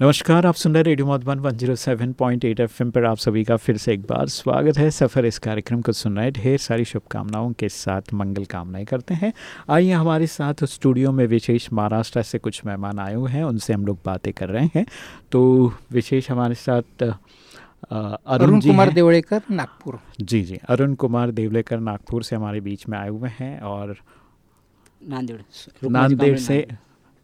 नमस्कार आप सुन रहे रेडियो मधुबन 107.8 एफएम पर आप सभी का फिर से एक बार स्वागत है। सफ़र इस कार्यक्रम को सुन रहे ढेर सारी शुभकामनाओं के साथ मंगल कामनाएँ करते हैं। आइए हमारे साथ स्टूडियो में विशेष महाराष्ट्र से कुछ मेहमान आए हुए हैं उनसे हम लोग बातें कर रहे हैं। तो विशेष हमारे साथ अरुण कुमार देवड़ेकर नागपुर। जी जी अरुण कुमार देवड़ेकर नागपुर से हमारे बीच में आए हुए हैं और नांदेड़। नांदेड़ से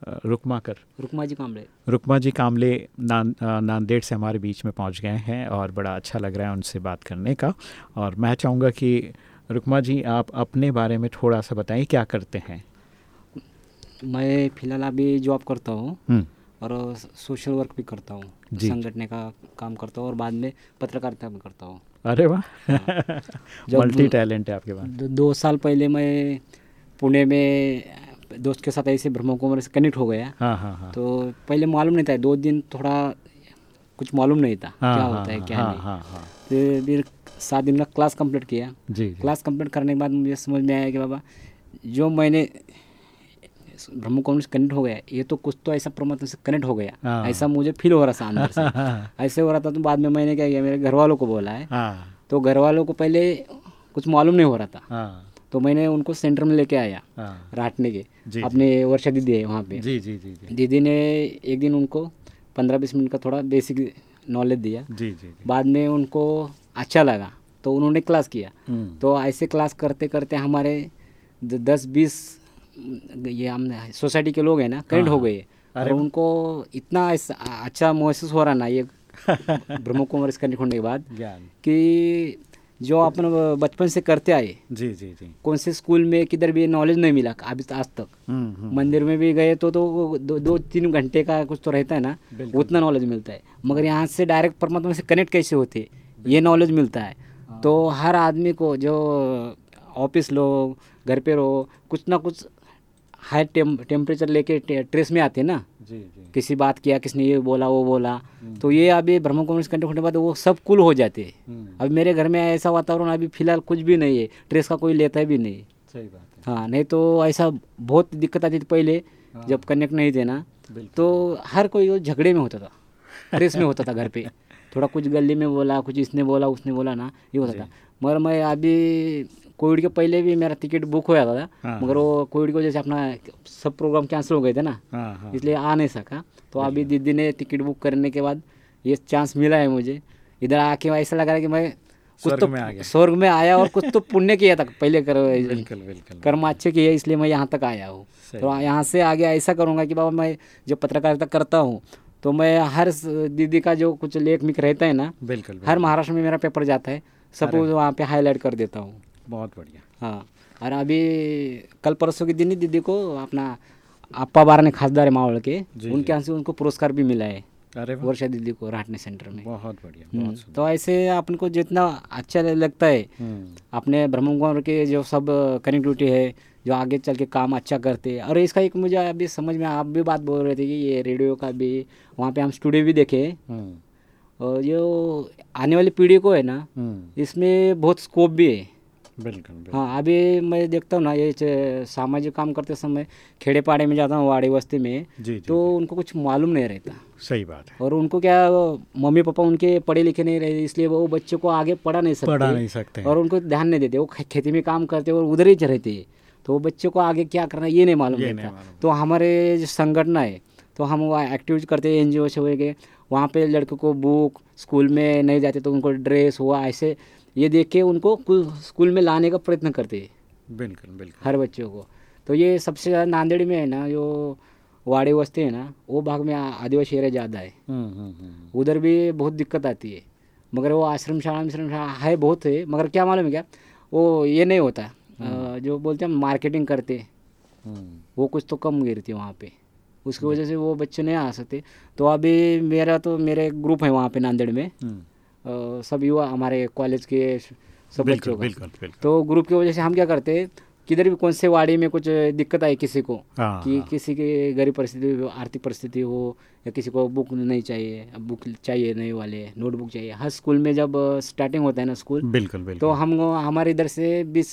रुकमा कर रुकमा जी कामले। रुकमा जी कामले नान नांदेड़ से हमारे बीच में पहुँच गए हैं और बड़ा अच्छा लग रहा है उनसे बात करने का। और मैं चाहूँगा कि रुकमा जी आप अपने बारे में थोड़ा सा बताएँ क्या करते हैं? मैं फ़िलहाल अभी जॉब करता हूँ हम्म। और सोशल वर्क भी करता हूँ। संगठने का काम करता हूँ और बाद में पत्रकारिता भी करता हूँ। अरे वाह! हाँ। मल्टी टैलेंट है आपके पास। दो साल पहले मैं पुणे में दोस्त के साथ ऐसे ब्रह्म कुमार से कनेक्ट हो गया। हाँ हाँ हाँ। तो पहले मालूम नहीं था दो दिन थोड़ा कुछ मालूम नहीं था हाँ, क्या हाँ, होता है क्या हाँ, नहीं। हाँ, हाँ. तो फिर सात दिन का क्लास कंप्लीट किया। जी जी। क्लास कंप्लीट करने के बाद मुझे समझ में आया कि बाबा जो मैंने ब्रह्म कुमार से कनेक्ट हो गया ये तो कुछ तो ऐसा परमात्मा से कनेक्ट हो गया। ऐसा मुझे फील हो रहा था अंदर से। ऐसे हो रहा था तो बाद में मैंने क्या किया मेरे घर वालों को बोला है। तो घर वालों को पहले कुछ मालूम नहीं हो रहा था। तो मैंने उनको सेंटर में लेके आया हाँ। राटने के। अपने वर्षा दीदी है वहाँ पे। जी जी जी दीदी ने एक दिन उनको पंद्रह बीस मिनट का थोड़ा बेसिक नॉलेज दिया। जी जी बाद में उनको अच्छा लगा तो उन्होंने क्लास किया। हम्म। तो ऐसे क्लास करते करते हमारे दस बीस ये हम सोसाइटी के लोग हैं ना कनेक्ट हो हाँ। गए। और उनको इतना अच्छा महसूस हो रहा ना ये ब्रह्म कुमार इसका होने के बाद कि जो अपन बचपन से करते आए। जी जी जी। कौन से स्कूल में किधर भी नॉलेज नहीं मिला अभी आज तक। हम्म, हम्म। मंदिर में भी गए तो तो दो, दो तीन घंटे का कुछ तो रहता है ना उतना नॉलेज मिलता है। मगर यहाँ से डायरेक्ट परमात्मा से कनेक्ट कैसे होते ये नॉलेज मिलता है। हाँ। तो हर आदमी को जो ऑफ़िस लो घर पे रहो कुछ ना कुछ हाई टेम टेम्परेचर लेके ट्रेस में आते हैं ना। जी जी। किसी बात किया किसने ये बोला वो बोला। हम्म। तो ये अभी ब्रह्म कम्युनिस्ट कंटेक्ट होने के बाद वो सब कुल हो जाते हैं। हम्म। अभी मेरे घर में ऐसा वातावरण अभी फ़िलहाल कुछ भी नहीं है। ट्रेस का कोई लेता है भी नहीं। सही बात है। हाँ नहीं तो ऐसा बहुत दिक्कत आती थी पहले हाँ। जब कनेक्ट नहीं थे ना। तो हर कोई झगड़े में होता था। ट्रेस में होता था घर पे। थोड़ा कुछ गली में बोला कुछ इसने बोला उसने बोला ना ये होता था। मगर मैं अभी कोविड के पहले भी मेरा टिकट बुक हो जाता था हाँ, मगर वो हाँ। कोविड की वजह से अपना सब प्रोग्राम कैंसिल हो गए थे ना हाँ, इसलिए आ नहीं सका। तो अभी दीदी ने टिकट बुक करने के बाद ये चांस मिला है मुझे। इधर आके ऐसा लग रहा है कि मैं कुछ तो स्वर्ग में आया और कुछ तो पुण्य किया था पहले कर बिल्कुल बिल्कुल। कर्म अच्छे किए इसलिए मैं यहाँ तक आया हूँ। तो यहाँ से आगे ऐसा करूँगा कि बाबा मैं जो पत्रकारिता करता हूँ तो मैं हर दीदी का जो कुछ लेख मिख रहता है ना बिल्कुल हर महाराष्ट्र में मेरा पेपर जाता है सब वहाँ पे हाईलाइट कर देता हूँ। बहुत बढ़िया। हाँ और अभी कल परसों के दिन ही दीदी को अपना अप्पा बारा ने खासदार है मावल के उनके यहाँ से उनको पुरस्कार भी मिला है अरे वर्षा दीदी को राटने सेंटर में। बहुत बढ़िया हम्म, तो ऐसे अपन को जितना अच्छा लगता है हम्म। अपने ब्रह्म के जो सब कनेक्टिविटी है जो आगे चल के काम अच्छा करते हैं और इसका एक मुझे अभी समझ में आप भी बात बोल रहे थे कि ये रेडियो का भी वहाँ पे हम स्टूडियो भी देखे हम्म। और जो आने वाली पीढ़ी को है ना इसमें बहुत स्कोप भी है। बिल्कुल हाँ अभी मैं देखता हूँ ना ये सामाजिक काम करते समय खेड़े पाड़े में जाता हूँ वाड़ी बस्ती में जी, जी, तो जी, उनको कुछ मालूम नहीं रहता। सही बात है। और उनको क्या मम्मी पापा उनके पढ़े लिखे नहीं रहे इसलिए वो बच्चों को आगे पढ़ा नहीं सकते। पढ़ा नहीं सकते। और उनको ध्यान नहीं देते वो खेती में काम करते और उधर ही रहते। तो वो बच्चों को आगे क्या करना ये नहीं मालूम रहता। तो हमारे जो संगठन है तो हम वो एक्टिविटी करते हैं एन जी ओ से वहाँ पे लड़कों को बुक स्कूल में नहीं जाते तो उनको ड्रेस हुआ ऐसे ये देख के उनको स्कूल में लाने का प्रयत्न करते हैं। बिल्कुल बिल्कुल। हर बच्चों को। तो ये सबसे ज़्यादा नांदेड़ में है ना जो वाड़े वस्ती है ना वो भाग में आदिवासी एरिया ज़्यादा है। हम्म, हम्म, हम्म। उधर भी बहुत दिक्कत आती है। मगर वो आश्रम शाला आश्रम शाला है बहुत है मगर क्या मालूम है क्या? वो ये नहीं होता। जो बोलते हैं मार्केटिंग करते वो कुछ तो कम गिरती है वहाँ पे। उसकी वजह से वो बच्चे नहीं आ सकते। तो अभी मेरा तो मेरे ग्रुप है वहाँ पे नांदेड़ में। सब युवा हमारे कॉलेज के सब बच्चों का तो ग्रुप की वजह से हम क्या करते हैं किधर भी कौन से वाड़ी में कुछ दिक्कत आई किसी को हाँ, कि हाँ। किसी की गरीब परिस्थिति आर्थिक परिस्थिति हो या किसी को बुक नहीं चाहिए बुक चाहिए नए वाले नोटबुक चाहिए। हर स्कूल में जब स्टार्टिंग होता है ना स्कूल बिल्कुल बिल्कुल। तो हम हमारे इधर से बीस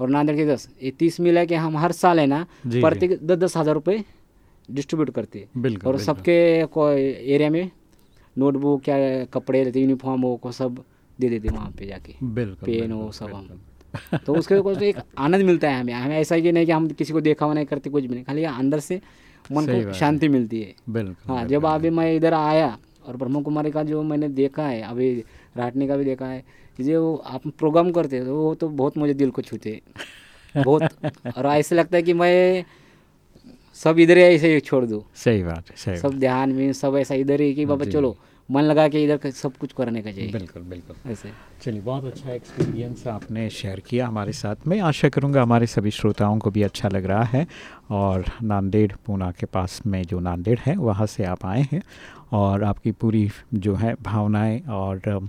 और नांदेड़ के दस ये तीस मिला के हम हर साल है ना प्रत्येक दस दस हज़ार रुपये डिस्ट्रीब्यूट करते बिल्कुल और सबके एरिया में नोटबुक क्या कपड़े रहते यूनिफॉर्म हो को सब दे देते वहाँ पे जाके। बिल्कुल पेन हो सब हम। तो उसके को तो एक आनंद मिलता है हमें। हमें ऐसा ही नहीं कि हम किसी को देखा हुआ नहीं करते कुछ भी नहीं। खाली अंदर से मन को शांति मिलती है। बिल्कुल हाँ जब अभी मैं इधर आया और ब्रह्म कुमारी का जो मैंने देखा है अभी राटनी का भी देखा है जो आप प्रोग्राम करते हैं तो वो तो बहुत मुझे दिल को छूते। बहुत। और ऐसे लगता है कि मैं सब इधर ही ऐसे ही छोड़ दो। सही बात है सही सब ध्यान में सब ऐसा इधर ही कि बाबा चलो मन लगा के इधर सब कुछ करने का चाहिए। बिल्कुल बिल्कुल। ऐसे। चलिए बहुत अच्छा एक्सपीरियंस आपने शेयर किया हमारे साथ मैं। आशा करूँगा हमारे सभी श्रोताओं को भी अच्छा लग रहा है और नांदेड़ पूना के पास में जो नांदेड़ है वहाँ से आप आए हैं और आपकी पूरी जो है भावनाएँ और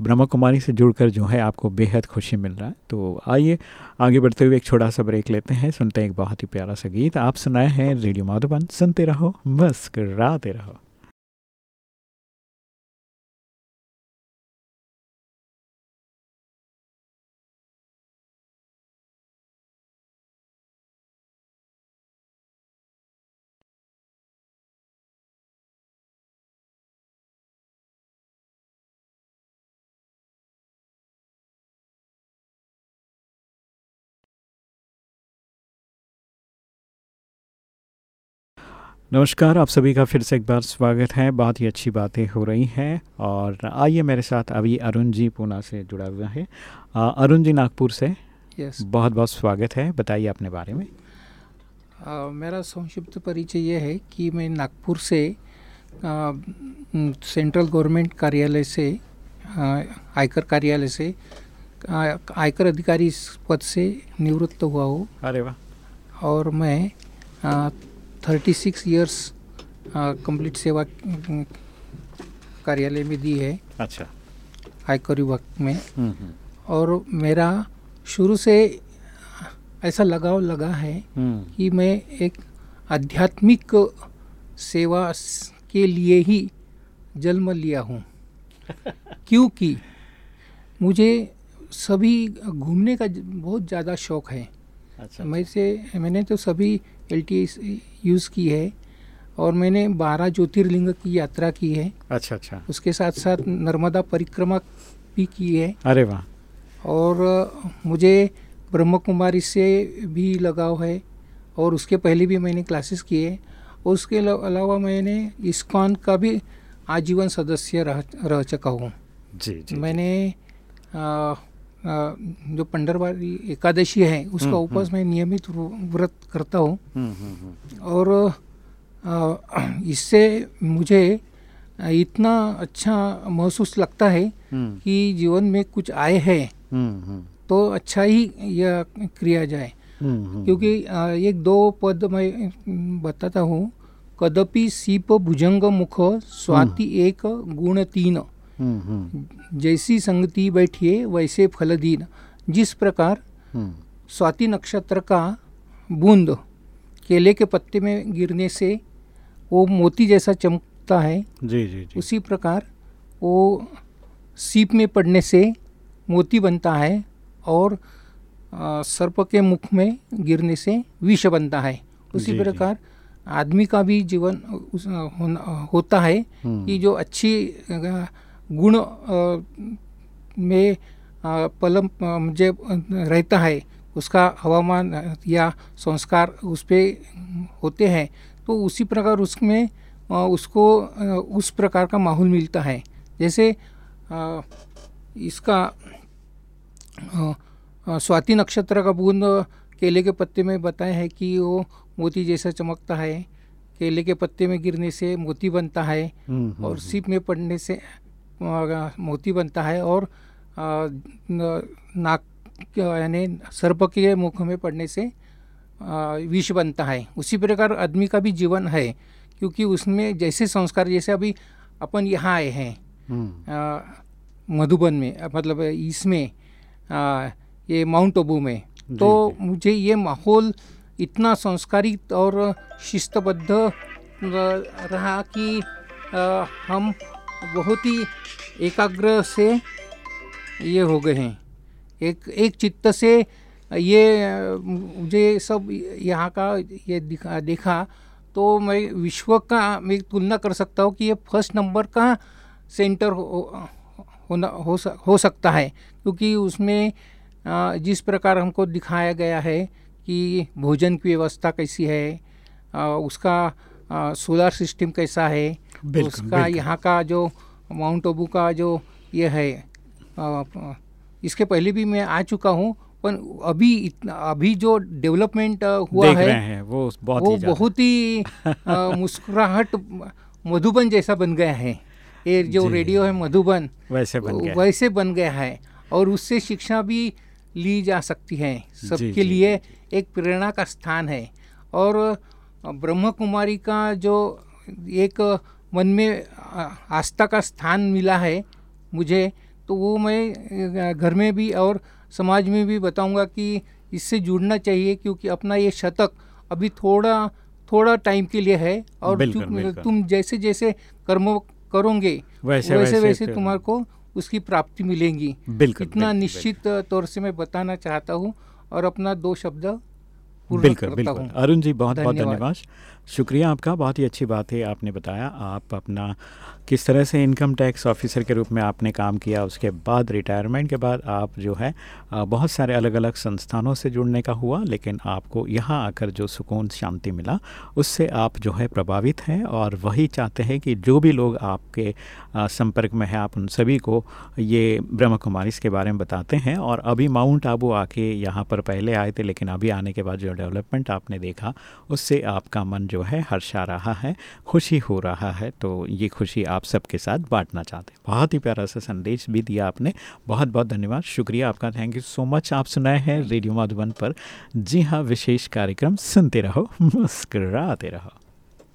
ब्रह्मा कुमारी से जुड़कर जो है आपको बेहद खुशी मिल रहा है। तो आइए, आगे बढ़ते हुए एक छोटा सा ब्रेक लेते हैं, सुनते हैं एक बहुत ही प्यारा सा गीत। आप सुनाए हैं रेडियो माधुबन, सुनते रहो मस्कर रहो। नमस्कार आप सभी का फिर से एक बार स्वागत है। बहुत ही अच्छी बातें हो रही हैं और आइए मेरे साथ अभी अरुण जी पूना से जुड़ा हुआ है। अरुण जी नागपुर से यस बहुत बहुत स्वागत है। बताइए अपने बारे में। आ, मेरा संक्षिप्त परिचय यह है कि मैं नागपुर से आ, सेंट्रल गवर्नमेंट कार्यालय से आयकर कार्यालय से आयकर अधिकारी पद से निवृत्त हुआ हूँ। अरे वाह। और मैं थर्टी सिक्स ईयर्स कंप्लीट सेवा कार्यालय में दी है। अच्छा। आयकर विभाग में। और मेरा शुरू से ऐसा लगाव लगा है कि मैं एक आध्यात्मिक सेवा के लिए ही जन्म लिया हूँ। क्योंकि मुझे सभी घूमने का बहुत ज़्यादा शौक है। अच्छा, मैं से मैंने तो सभी एलटी यूज़ की है और मैंने बारह ज्योतिर्लिंग की यात्रा की है। अच्छा अच्छा। उसके साथ साथ नर्मदा परिक्रमा भी की है। अरे वाह। और मुझे ब्रह्म कुमारी से भी लगाव है और उसके पहले भी मैंने क्लासेस किए और उसके अलावा मैंने इस्कॉन का भी आजीवन सदस्य रह रह चुका हूँ। जी, जी मैंने आ, जो पंडरवारी एकादशी है उसका हम्म, उपवास हम्म। मैं नियमित व्रत करता हूँ। हम्म, और इससे मुझे इतना अच्छा महसूस लगता है कि जीवन में कुछ आए है तो अच्छा ही यह क्रिया जाए। क्योंकि एक दो पद मैं बताता हूँ। कदपि सीप भुजंग मुख स्वाति एक गुण तीन। जैसी संगति बैठिए वैसे फलदीन जिस प्रकार स्वाति नक्षत्र का बूंद केले के पत्ते में गिरने से वो मोती जैसा चमकता है जी जी, जी। उसी प्रकार वो सीप में पड़ने से मोती बनता है और सर्प के मुख में गिरने से विष बनता है। उसी प्रकार आदमी का भी जीवन होता है कि जो अच्छी गुण में पलम मुझे रहता है उसका हवामान या संस्कार उस पर होते हैं तो उसी प्रकार उसमें उसको उस प्रकार का माहौल मिलता है जैसे इसका स्वाति नक्षत्र का बूंद केले के पत्ते में बताया है कि वो मोती जैसा चमकता है केले के पत्ते में गिरने से मोती बनता है हम्म, हम्म, और हम्म। सीप में पड़ने से मोती बनता है और नाक यानी सर्प के मुख में पड़ने से विष बनता है। उसी प्रकार आदमी का भी जीवन है क्योंकि उसमें जैसे संस्कार जैसे अभी अपन यहाँ आए हैं हम्म। मधुबन में मतलब इसमें ये माउंट आबू में। तो मुझे ये माहौल इतना संस्कारित और शिस्तबद्ध रहा कि आ, हम बहुत ही एकाग्र से ये हो गए हैं। एक एक चित्त से ये मुझे सब यहाँ का ये दिखा देखा तो मैं विश्व का मैं तुलना कर सकता हूँ कि ये फ़र्स्ट नंबर का सेंटर हो होना हो, हो सकता है। क्योंकि उसमें जिस प्रकार हमको दिखाया गया है कि भोजन की व्यवस्था कैसी है उसका सोलर सिस्टम कैसा है उसका यहाँ का जो माउंट आबू का जो ये है इसके पहले भी मैं आ चुका हूँ पर अभी इतना अभी जो डेवलपमेंट हुआ है, है वो बहुत वो ही बहुत ही मुस्कुराहट मधुबन जैसा बन गया है। ये जो रेडियो है मधुबन वैसे बन गया वैसे बन गया है और उससे शिक्षा भी ली जा सकती है। सबके लिए एक प्रेरणा का स्थान है और ब्रह्म कुमारी का जो एक मन में आस्था का स्थान मिला है मुझे तो वो मैं घर में भी और समाज में भी बताऊँगा कि इससे जुड़ना चाहिए क्योंकि अपना ये शतक अभी थोड़ा थोड़ा टाइम के लिए है और बिल्कुल, बिल्कुल। तुम जैसे जैसे कर्म करोगे वैसे वैसे वैसे, वैसे तुम्हारे को उसकी प्राप्ति मिलेंगी। बिल्कुल इतना निश्चित तौर से मैं बताना चाहता हूँ और अपना दो शब्द बिल्कुल बिल्कुल। अरुण जी बहुत बहुत धन्यवाद। शुक्रिया आपका, बहुत ही अच्छी बात है, आपने बताया। आप अपना किस तरह से इनकम टैक्स ऑफिसर के रूप में आपने काम किया, उसके बाद रिटायरमेंट के बाद आप जो है बहुत सारे अलग अलग संस्थानों से जुड़ने का हुआ, लेकिन आपको यहाँ आकर जो सुकून, शांति मिला, उससे आप जो है प्रभावित हैं और वही चाहते हैं कि जो भी लोग आपके संपर्क में हैं, आप उन सभी को ये ब्रह्म कुमारी इसके बारे में बताते हैं। और अभी माउंट आबू आके यहाँ पर पहले आए थे, लेकिन अभी आने के बाद जो डेवलपमेंट आपने देखा, उससे आपका मन जो है, हर्षा रहा है, खुशी हो रहा है तो ये खुशी आप सबके साथ बांटना चाहते हैं। बहुत ही प्यारा सा संदेश भी दिया आपने। बहुत बहुत धन्यवाद। शुक्रिया आपका। थैंक यू सो मच आप सुनाए हैं रेडियो माधुबन पर। जी हाँ विशेष कार्यक्रम। सुनते रहो, मुस्कराते रहो।